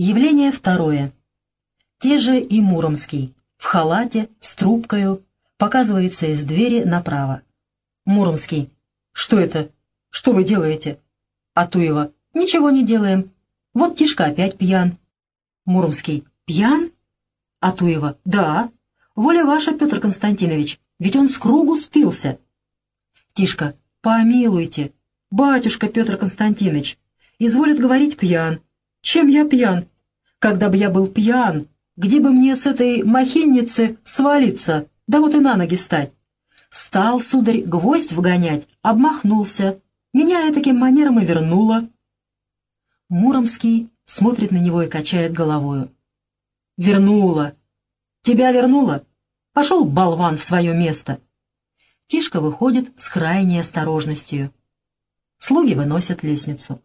Явление второе. Те же и Муромский, в халате, с трубкою, показывается из двери направо. Муромский. Что это? Что вы делаете? Атуева. Ничего не делаем. Вот Тишка опять пьян. Муромский. Пьян? Атуева. Да. Воля ваша, Петр Константинович, ведь он с кругу спился. Тишка. Помилуйте. Батюшка Петр Константинович, изволит говорить пьян. Чем я пьян? Когда бы я был пьян, где бы мне с этой махинницы свалиться, да вот и на ноги стать? Стал, сударь, гвоздь вгонять, обмахнулся. Меня таким манером и вернула. Муромский смотрит на него и качает головою. «Вернула! Тебя вернула? Пошел, болван, в свое место!» Тишка выходит с крайней осторожностью. Слуги выносят лестницу.